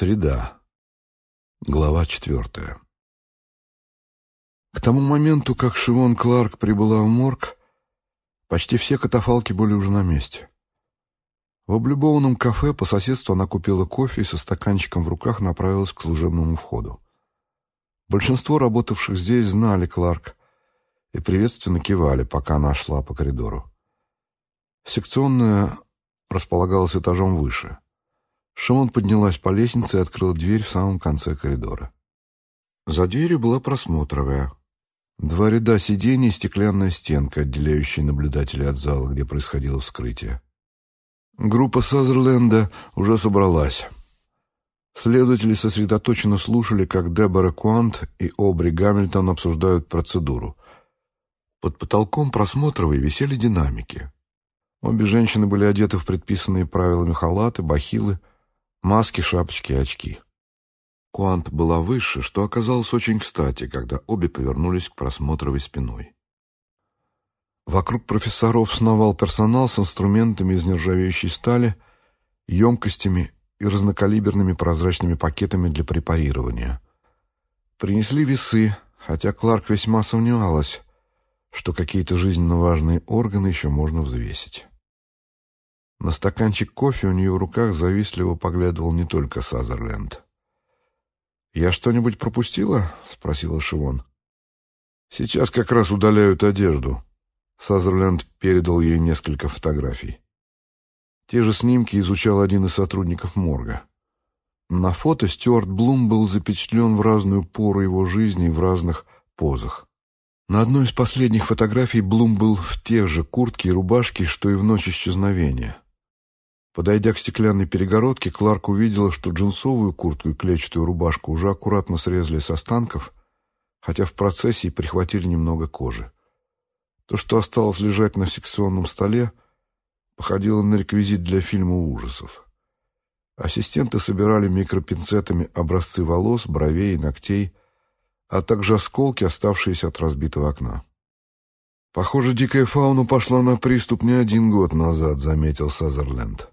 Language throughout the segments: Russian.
Среда. Глава четвертая. К тому моменту, как Шивон Кларк прибыла в морг, почти все катафалки были уже на месте. В облюбованном кафе по соседству она купила кофе и со стаканчиком в руках направилась к служебному входу. Большинство работавших здесь знали Кларк и приветственно кивали, пока она шла по коридору. Секционная располагалась этажом выше — Шимон поднялась по лестнице и открыла дверь в самом конце коридора. За дверью была просмотровая. Два ряда сидений и стеклянная стенка, отделяющая наблюдателей от зала, где происходило вскрытие. Группа Сазерленда уже собралась. Следователи сосредоточенно слушали, как Дебора Куант и Обри Гамильтон обсуждают процедуру. Под потолком просмотровой висели динамики. Обе женщины были одеты в предписанные правилами халаты, бахилы — Маски, шапочки очки. Куант была выше, что оказалось очень кстати, когда обе повернулись к просмотровой спиной. Вокруг профессоров сновал персонал с инструментами из нержавеющей стали, емкостями и разнокалиберными прозрачными пакетами для препарирования. Принесли весы, хотя Кларк весьма сомневалась, что какие-то жизненно важные органы еще можно взвесить. На стаканчик кофе у нее в руках завистливо поглядывал не только Сазерленд. «Я что-нибудь пропустила?» — спросила Шивон. «Сейчас как раз удаляют одежду». Сазерленд передал ей несколько фотографий. Те же снимки изучал один из сотрудников морга. На фото Стюарт Блум был запечатлен в разную пору его жизни в разных позах. На одной из последних фотографий Блум был в тех же куртке и рубашке, что и в ночь исчезновения. Подойдя к стеклянной перегородке, Кларк увидела, что джинсовую куртку и клетчатую рубашку уже аккуратно срезали с останков, хотя в процессе и прихватили немного кожи. То, что осталось лежать на секционном столе, походило на реквизит для фильма ужасов. Ассистенты собирали микропинцетами образцы волос, бровей и ногтей, а также осколки, оставшиеся от разбитого окна. «Похоже, дикая фауна пошла на приступ не один год назад», — заметил Сазерленд.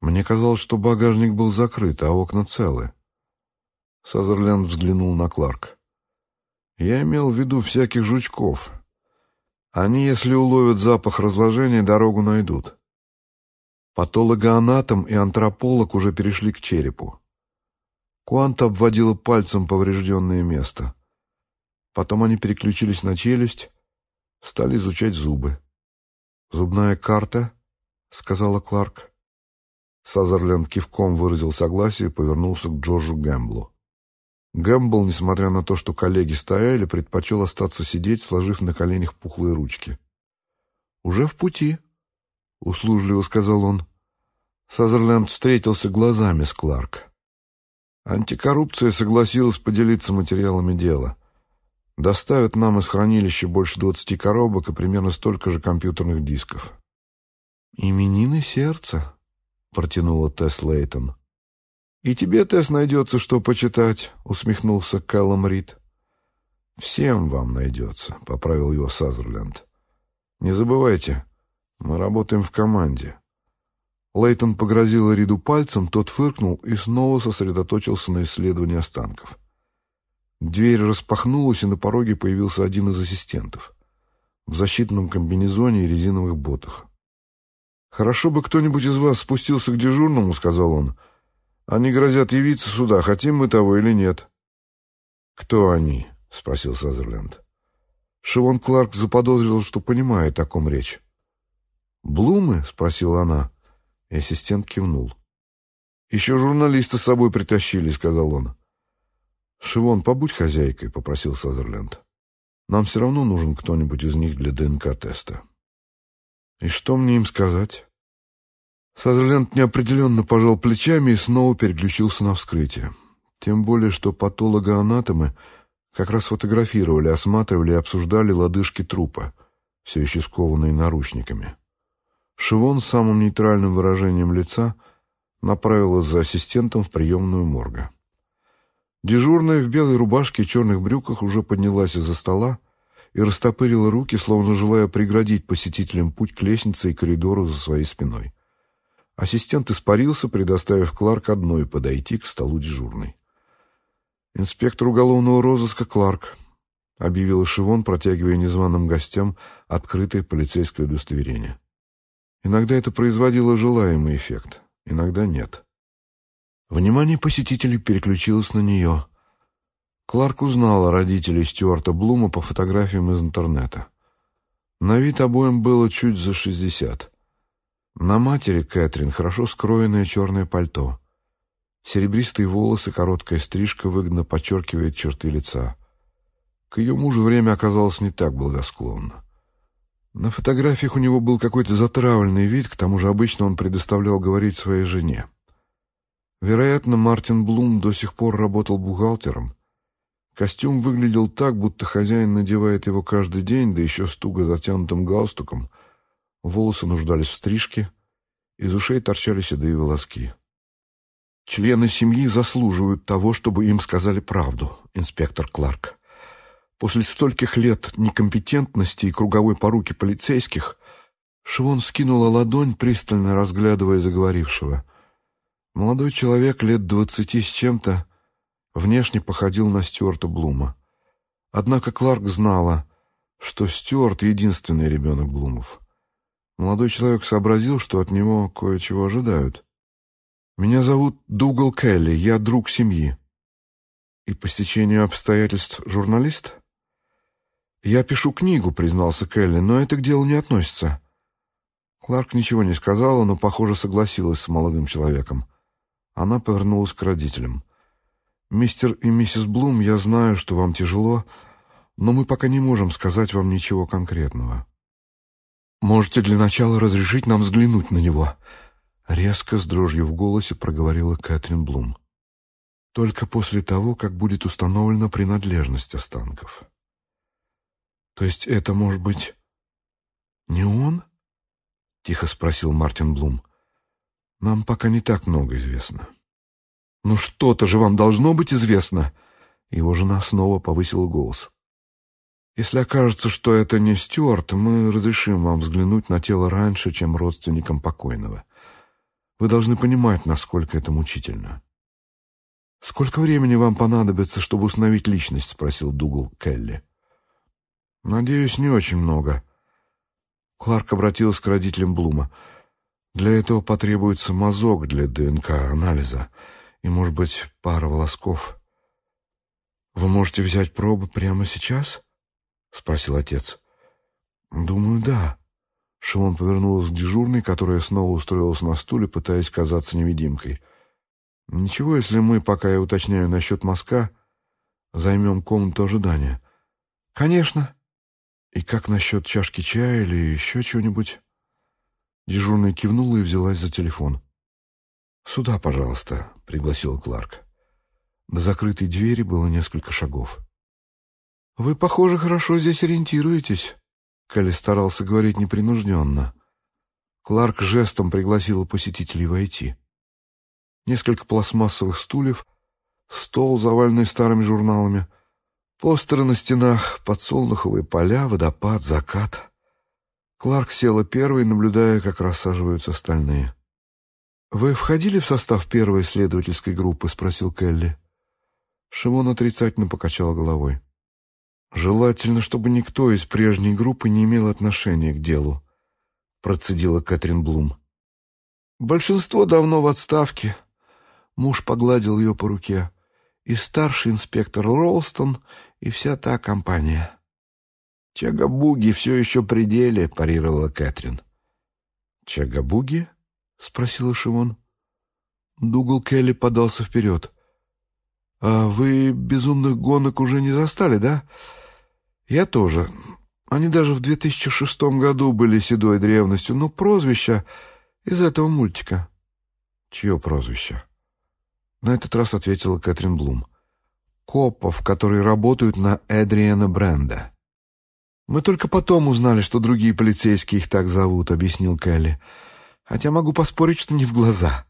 Мне казалось, что багажник был закрыт, а окна целы. Сазерленд взглянул на Кларк. Я имел в виду всяких жучков. Они, если уловят запах разложения, дорогу найдут. Патологоанатом и антрополог уже перешли к черепу. Куанта обводила пальцем поврежденное место. Потом они переключились на челюсть, стали изучать зубы. «Зубная карта?» — сказала Кларк. Сазерленд кивком выразил согласие и повернулся к Джорджу Гэмблу. Гэмбл, несмотря на то, что коллеги стояли, предпочел остаться сидеть, сложив на коленях пухлые ручки. «Уже в пути», — услужливо сказал он. Сазерленд встретился глазами с Кларк. Антикоррупция согласилась поделиться материалами дела. Доставят нам из хранилища больше двадцати коробок и примерно столько же компьютерных дисков. «Именины сердца», — протянула Тесс Лейтон. «И тебе, Тесс, найдется, что почитать», — усмехнулся Кэллом Рид. «Всем вам найдется», — поправил его Сазерленд. «Не забывайте, мы работаем в команде». Лейтон погрозил Риду пальцем, тот фыркнул и снова сосредоточился на исследовании останков. Дверь распахнулась, и на пороге появился один из ассистентов в защитном комбинезоне и резиновых ботах. «Хорошо бы кто-нибудь из вас спустился к дежурному», — сказал он. «Они грозят явиться сюда, хотим мы того или нет». «Кто они?» — спросил Сазерленд. Шивон Кларк заподозрил, что понимает, о ком речь. «Блумы?» — спросила она, и ассистент кивнул. «Еще журналиста с собой притащили», — сказал он. «Шивон, побудь хозяйкой», — попросил Сазерленд. «Нам все равно нужен кто-нибудь из них для ДНК-теста». И что мне им сказать? Сазерленд неопределенно пожал плечами и снова переключился на вскрытие. Тем более, что патологоанатомы как раз фотографировали, осматривали и обсуждали лодыжки трупа, все еще скованные наручниками. Шивон с самым нейтральным выражением лица направилась за ассистентом в приемную морга. Дежурная в белой рубашке и черных брюках уже поднялась из-за стола, и растопырила руки, словно желая преградить посетителям путь к лестнице и коридору за своей спиной. Ассистент испарился, предоставив Кларк одной подойти к столу дежурной. «Инспектор уголовного розыска Кларк», — объявил Шивон, протягивая незваным гостям открытое полицейское удостоверение. Иногда это производило желаемый эффект, иногда нет. Внимание посетителей переключилось на нее. Кларк узнала родителей Стюарта Блума по фотографиям из интернета. На вид обоим было чуть за шестьдесят. На матери Кэтрин хорошо скроенное черное пальто. Серебристые волосы, короткая стрижка выгодно подчеркивает черты лица. К ее мужу время оказалось не так благосклонно. На фотографиях у него был какой-то затравленный вид, к тому же обычно он предоставлял говорить своей жене. Вероятно, Мартин Блум до сих пор работал бухгалтером. Костюм выглядел так, будто хозяин надевает его каждый день, да еще с туго затянутым галстуком. Волосы нуждались в стрижке, из ушей торчали седые волоски. Члены семьи заслуживают того, чтобы им сказали правду, инспектор Кларк. После стольких лет некомпетентности и круговой поруки полицейских Швон скинула ладонь, пристально разглядывая заговорившего. Молодой человек лет двадцати с чем-то внешне походил на Стюарта Блума. Однако Кларк знала, что Стюарт — единственный ребенок Блумов. Молодой человек сообразил, что от него кое-чего ожидают. «Меня зовут Дугал Келли, я друг семьи». «И по стечению обстоятельств журналист?» «Я пишу книгу», — признался Келли, — «но это к делу не относится». Кларк ничего не сказала, но, похоже, согласилась с молодым человеком. Она повернулась к родителям. «Мистер и миссис Блум, я знаю, что вам тяжело, но мы пока не можем сказать вам ничего конкретного. Можете для начала разрешить нам взглянуть на него?» Резко, с дрожью в голосе, проговорила Кэтрин Блум. «Только после того, как будет установлена принадлежность останков». То есть это может быть не он? Тихо спросил Мартин Блум. Нам пока не так много известно. Ну что-то же вам должно быть известно. Его жена снова повысила голос. Если окажется, что это не Стюарт, мы разрешим вам взглянуть на тело раньше, чем родственникам покойного. Вы должны понимать, насколько это мучительно. «Сколько времени вам понадобится, чтобы установить личность?» — спросил Дугал Келли. «Надеюсь, не очень много». Кларк обратился к родителям Блума. «Для этого потребуется мазок для ДНК-анализа и, может быть, пара волосков». «Вы можете взять пробы прямо сейчас?» — спросил отец. «Думаю, да». Шимон повернулась к дежурной, которая снова устроилась на стуле, пытаясь казаться невидимкой. «Ничего, если мы, пока я уточняю насчет мазка, займем комнату ожидания». «Конечно», «И как насчет чашки чая или еще чего-нибудь?» Дежурная кивнула и взялась за телефон. «Сюда, пожалуйста», — пригласил Кларк. До закрытой двери было несколько шагов. «Вы, похоже, хорошо здесь ориентируетесь», — Калли старался говорить непринужденно. Кларк жестом пригласил посетителей войти. Несколько пластмассовых стульев, стол, заваленный старыми журналами — Постеры на стенах, подсолнуховые поля, водопад, закат. Кларк села первой, наблюдая, как рассаживаются остальные. «Вы входили в состав первой исследовательской группы?» — спросил Келли. Шимон отрицательно покачал головой. «Желательно, чтобы никто из прежней группы не имел отношения к делу», — процедила Кэтрин Блум. «Большинство давно в отставке». Муж погладил ее по руке. «И старший инспектор Ролстон, и вся та компания. «Чагабуги все еще при деле», — парировала Кэтрин. «Чагабуги?» — спросила Шимон. Дугал Келли подался вперед. «А вы безумных гонок уже не застали, да?» «Я тоже. Они даже в 2006 году были седой древностью, но прозвище из этого мультика». «Чье прозвище?» На этот раз ответила Кэтрин Блум копов, которые работают на Эдриана Бренда. «Мы только потом узнали, что другие полицейские их так зовут», — объяснил Келли. «Хотя могу поспорить, что не в глаза».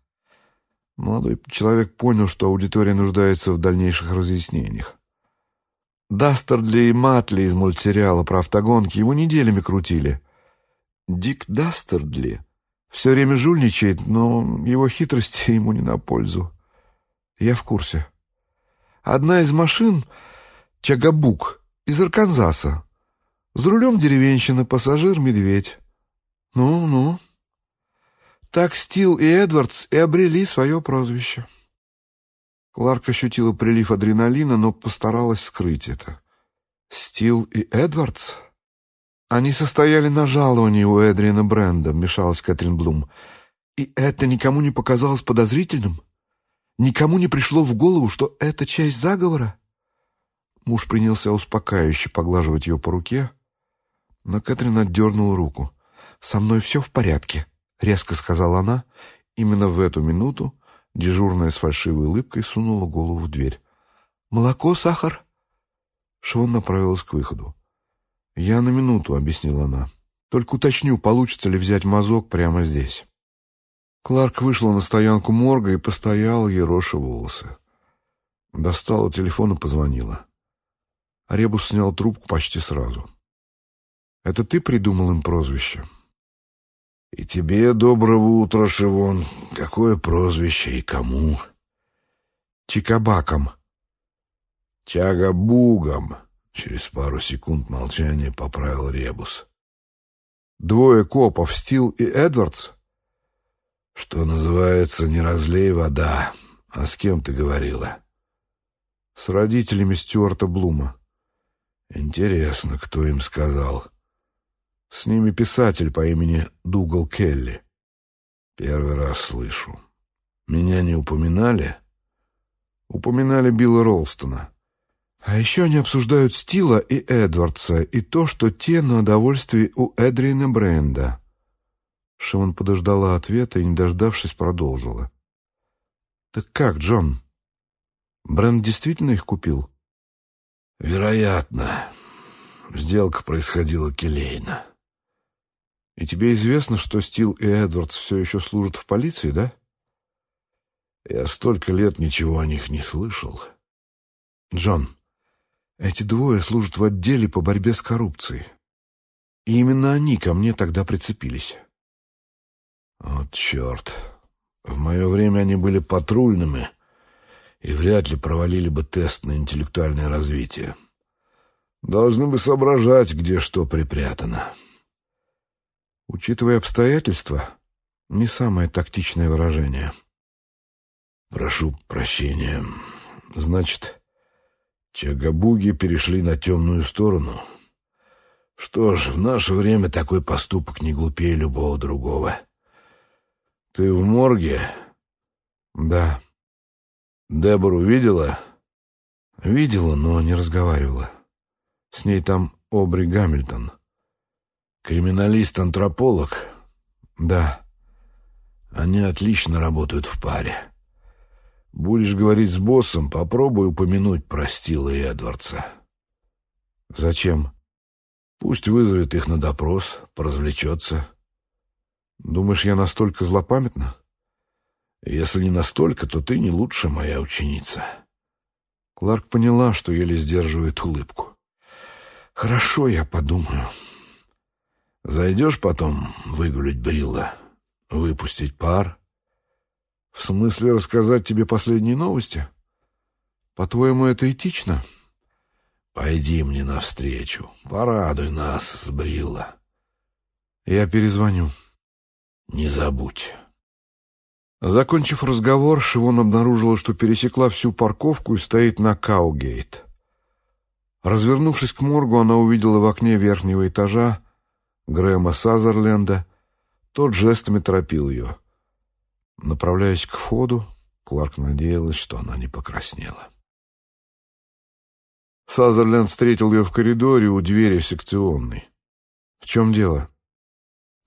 Молодой человек понял, что аудитория нуждается в дальнейших разъяснениях. Дастердли и Матли из мультсериала про автогонки его неделями крутили. «Дик Дастердли», Все время жульничает, но его хитрости ему не на пользу. Я в курсе. Одна из машин — Чагабук, из Арканзаса. За рулем деревенщина, пассажир — медведь. Ну-ну. Так Стил и Эдвардс и обрели свое прозвище. Кларк ощутила прилив адреналина, но постаралась скрыть это. Стил и Эдвардс? Они состояли на жаловании у Эдриана Бренда, вмешалась Кэтрин Блум. И это никому не показалось подозрительным? Никому не пришло в голову, что это часть заговора? Муж принялся успокаивающе поглаживать ее по руке, но Кэтрин отдернула руку. «Со мной все в порядке», — резко сказала она. Именно в эту минуту дежурная с фальшивой улыбкой сунула голову в дверь. «Молоко, сахар?» Шон направилась к выходу. «Я на минуту», — объяснила она. «Только уточню, получится ли взять мазок прямо здесь». Кларк вышла на стоянку морга и постояла, ероша волосы. Достала телефон и позвонила. Ребус снял трубку почти сразу. «Это ты придумал им прозвище?» «И тебе доброго утра, Шивон. Какое прозвище и кому?» «Чикабаком», Чагабугом. Через пару секунд молчания поправил Ребус. Двое копов, Стил и Эдвардс? Что называется, не разлей вода. А с кем ты говорила? С родителями Стюарта Блума. Интересно, кто им сказал. С ними писатель по имени Дугал Келли. Первый раз слышу. Меня не упоминали? Упоминали Билла Ролстона. А еще они обсуждают Стила и Эдвардса и то, что те на удовольствие у Эдрина Бренда. Шимон подождала ответа и, не дождавшись, продолжила. «Так как, Джон? Бренд действительно их купил?» «Вероятно. Сделка происходила келейно». «И тебе известно, что Стил и Эдвардс все еще служат в полиции, да?» «Я столько лет ничего о них не слышал». «Джон, эти двое служат в отделе по борьбе с коррупцией. И именно они ко мне тогда прицепились. Вот черт. В мое время они были патрульными и вряд ли провалили бы тест на интеллектуальное развитие. Должны бы соображать, где что припрятано. Учитывая обстоятельства, не самое тактичное выражение. Прошу прощения. Значит, Чагабуги перешли на темную сторону. Что ж, в наше время такой поступок не глупее любого другого. Ты в морге? Да. Дебору видела? Видела, но не разговаривала. С ней там Обри Гамильтон. Криминалист-антрополог? Да. Они отлично работают в паре. Будешь говорить с боссом, попробуй упомянуть про Стила и Эдвардса. Зачем? Пусть вызовет их на допрос, поразвлечется. Думаешь, я настолько злопамятна? Если не настолько, то ты не лучше моя ученица. Кларк поняла, что еле сдерживает улыбку. Хорошо, я подумаю. Зайдешь потом выгулить Брилла, выпустить пар — в смысле рассказать тебе последние новости? По-твоему, это этично? Пойди мне навстречу, порадуй нас с Брилла. Я перезвоню. Не забудь. Закончив разговор, Шивон обнаружила, что пересекла всю парковку и стоит на Каугейт. Развернувшись к моргу, она увидела в окне верхнего этажа Грэма Сазерленда. Тот жестами торопил ее — Направляясь к входу, Кларк надеялась, что она не покраснела. Сазерленд встретил ее в коридоре у двери секционной. «В чем дело?»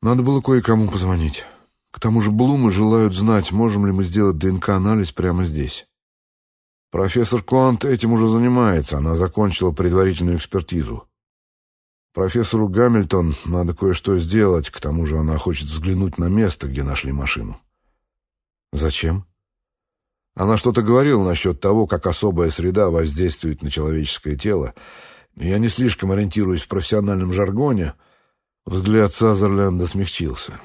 «Надо было кое-кому позвонить. К тому же Блумы желают знать, можем ли мы сделать ДНК-анализ прямо здесь». «Профессор Конт этим уже занимается, она закончила предварительную экспертизу. Профессору Гамильтон надо кое-что сделать, к тому же она хочет взглянуть на место, где нашли машину». Зачем? Она что-то говорила насчет того, как особая среда воздействует на человеческое тело. Я не слишком ориентируюсь в профессиональном жаргоне. Взгляд Сазерленда смягчился.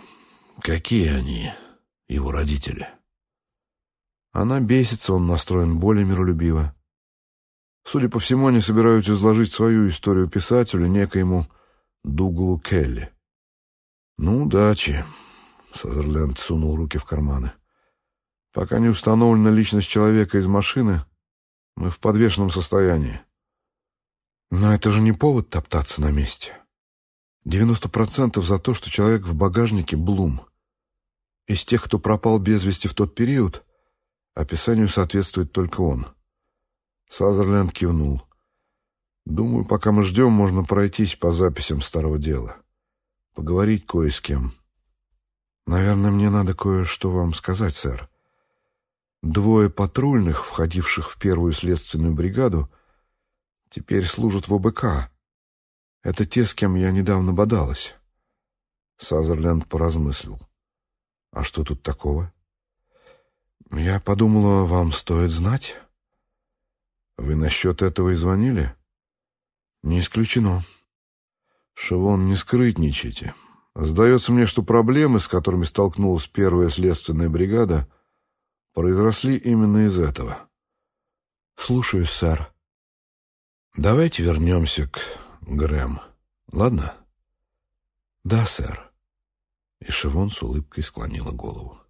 Какие они, его родители? Она бесится, он настроен более миролюбиво. Судя по всему, они собираются изложить свою историю писателю, некоему Дуглу Келли. «Ну, удачи», — Сазерленд сунул руки в карманы. «Пока не установлена личность человека из машины, мы в подвешенном состоянии. Но это же не повод топтаться на месте. Девяносто процентов за то, что человек в багажнике — Блум. Из тех, кто пропал без вести в тот период, описанию соответствует только он». Сазерленд кивнул. «Думаю, пока мы ждем, можно пройтись по записям старого дела. Поговорить кое с кем. Наверное, мне надо кое-что вам сказать, сэр. Двое патрульных, входивших в первую следственную бригаду, теперь служат в ОБК. Это те, с кем я недавно бодалась». Сазерленд поразмыслил. «А что тут такого?» «Я подумала, вам стоит знать». Вы насчет этого и звонили? Не исключено. Шивон, не скрытничайте. Сдается мне, что проблемы, с которыми столкнулась первая следственная бригада, произросли именно из этого. Слушаюсь, сэр. Давайте вернемся к Грэм. Ладно? Да, сэр. И Шивон с улыбкой склонила голову.